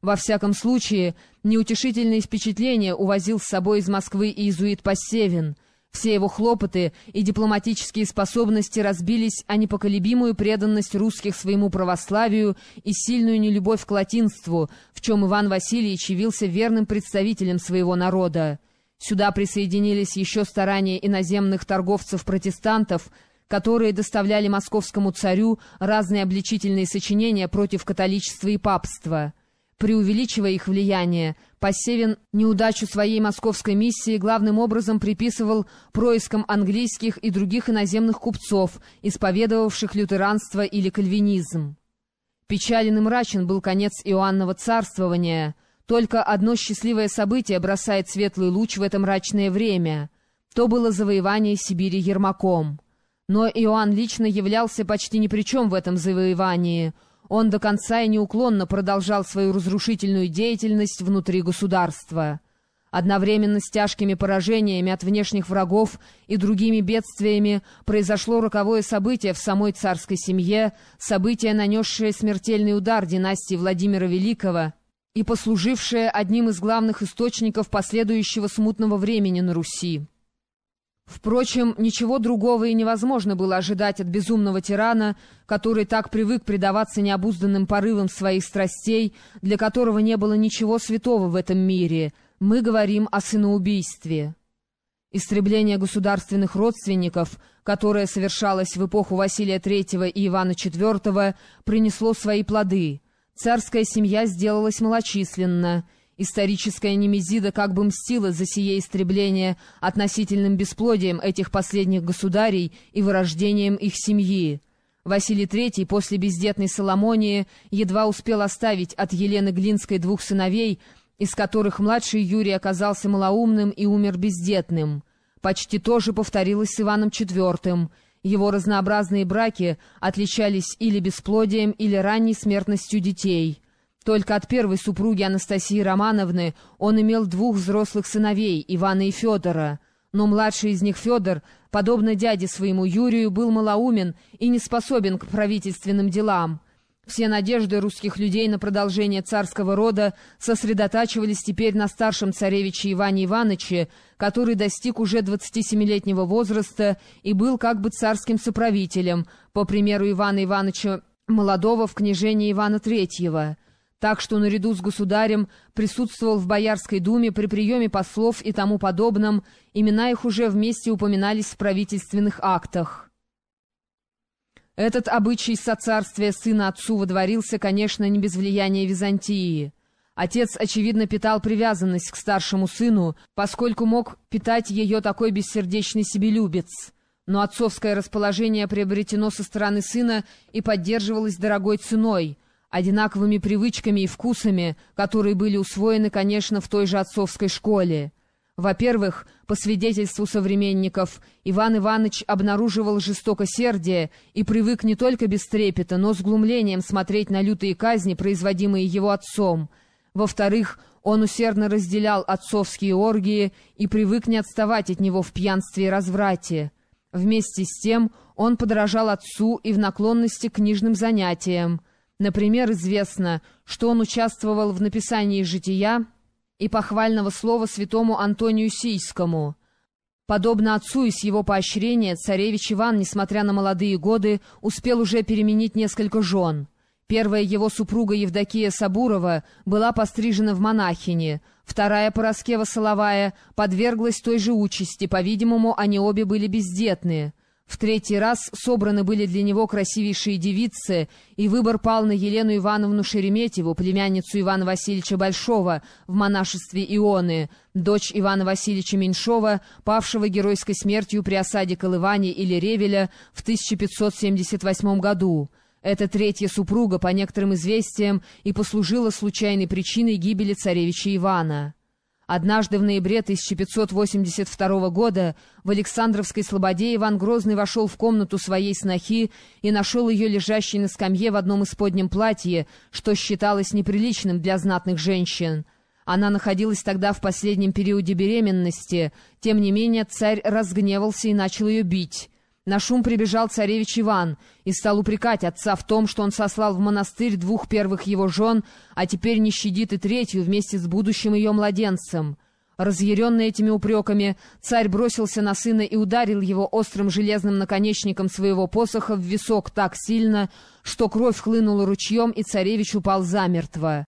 Во всяком случае, неутешительные впечатления увозил с собой из Москвы иезуит Посевин. Все его хлопоты и дипломатические способности разбились о непоколебимую преданность русских своему православию и сильную нелюбовь к латинству, в чем Иван Васильевич явился верным представителем своего народа. Сюда присоединились еще старания иноземных торговцев-протестантов, которые доставляли московскому царю разные обличительные сочинения против католичества и папства. Преувеличивая их влияние, Посевин неудачу своей московской миссии главным образом приписывал проискам английских и других иноземных купцов, исповедовавших лютеранство или кальвинизм. Печален и мрачен был конец Иоаннова царствования. Только одно счастливое событие бросает светлый луч в это мрачное время. То было завоевание Сибири Ермаком. Но Иоанн лично являлся почти ни при чем в этом завоевании — он до конца и неуклонно продолжал свою разрушительную деятельность внутри государства. Одновременно с тяжкими поражениями от внешних врагов и другими бедствиями произошло роковое событие в самой царской семье, событие, нанесшее смертельный удар династии Владимира Великого и послужившее одним из главных источников последующего смутного времени на Руси. Впрочем, ничего другого и невозможно было ожидать от безумного тирана, который так привык предаваться необузданным порывам своих страстей, для которого не было ничего святого в этом мире. Мы говорим о сыноубийстве. Истребление государственных родственников, которое совершалось в эпоху Василия III и Ивана IV, принесло свои плоды. Царская семья сделалась малочисленна — Историческая Немезида как бы мстила за сие истребление относительным бесплодием этих последних государей и вырождением их семьи. Василий III после бездетной Соломонии едва успел оставить от Елены Глинской двух сыновей, из которых младший Юрий оказался малоумным и умер бездетным. Почти то же повторилось с Иваном IV. Его разнообразные браки отличались или бесплодием, или ранней смертностью детей — только от первой супруги Анастасии Романовны он имел двух взрослых сыновей, Ивана и Федора. Но младший из них Федор, подобно дяде своему Юрию, был малоумен и не способен к правительственным делам. Все надежды русских людей на продолжение царского рода сосредотачивались теперь на старшем царевиче Иване Ивановиче, который достиг уже 27-летнего возраста и был как бы царским соправителем, по примеру Ивана Ивановича молодого в княжении Ивана Третьего так что наряду с государем присутствовал в Боярской думе при приеме послов и тому подобном, имена их уже вместе упоминались в правительственных актах. Этот обычай соцарствия сына отцу водворился, конечно, не без влияния Византии. Отец, очевидно, питал привязанность к старшему сыну, поскольку мог питать ее такой бессердечный себелюбец. Но отцовское расположение приобретено со стороны сына и поддерживалось дорогой ценой — одинаковыми привычками и вкусами, которые были усвоены, конечно, в той же отцовской школе. Во-первых, по свидетельству современников, Иван Иванович обнаруживал жестокосердие и привык не только без трепета, но с глумлением смотреть на лютые казни, производимые его отцом. Во-вторых, он усердно разделял отцовские оргии и привык не отставать от него в пьянстве и разврате. Вместе с тем он подражал отцу и в наклонности к книжным занятиям. Например, известно, что он участвовал в написании «Жития» и похвального слова святому Антонию Сийскому. Подобно отцу и с его поощрения, царевич Иван, несмотря на молодые годы, успел уже переменить несколько жен. Первая его супруга Евдокия Сабурова была пострижена в монахини, вторая Пороскева Соловая подверглась той же участи, по-видимому, они обе были бездетные. В третий раз собраны были для него красивейшие девицы, и выбор пал на Елену Ивановну Шереметьеву, племянницу Ивана Васильевича Большого в монашестве Ионы, дочь Ивана Васильевича Меньшова, павшего геройской смертью при осаде Колывани или Ревеля в 1578 году. Эта третья супруга, по некоторым известиям, и послужила случайной причиной гибели царевича Ивана. Однажды в ноябре 1582 года в Александровской слободе Иван Грозный вошел в комнату своей снохи и нашел ее лежащей на скамье в одном из подням платье, что считалось неприличным для знатных женщин. Она находилась тогда в последнем периоде беременности, тем не менее царь разгневался и начал ее бить. На шум прибежал царевич Иван и стал упрекать отца в том, что он сослал в монастырь двух первых его жен, а теперь не щадит и третью вместе с будущим ее младенцем. Разъяренный этими упреками, царь бросился на сына и ударил его острым железным наконечником своего посоха в висок так сильно, что кровь хлынула ручьем, и царевич упал замертво.